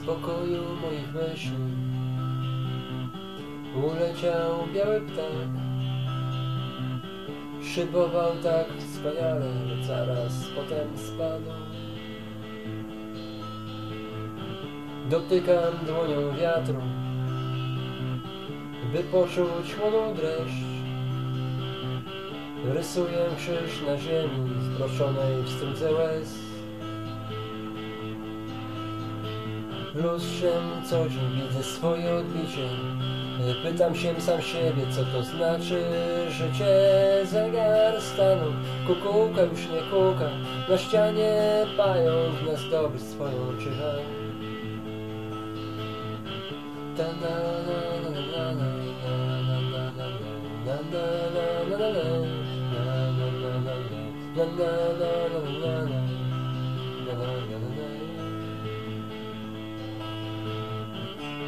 pokoju moich myśli uleciał biały ptak. Szybował tak wspaniale, zaraz potem spadł. Dotykam dłonią wiatru, by poczuć chłodu dreszcz. Rysuję krzyż na ziemi, zproszonej w strudze łez. Lustrze co dzień widzę swoje odbicie. Pytam się sam siebie, co to znaczy życie. Zegar stanął, kukułka już nie kuka. Na ścianie pająk nas zdobyć swoją na na na na na na na na na na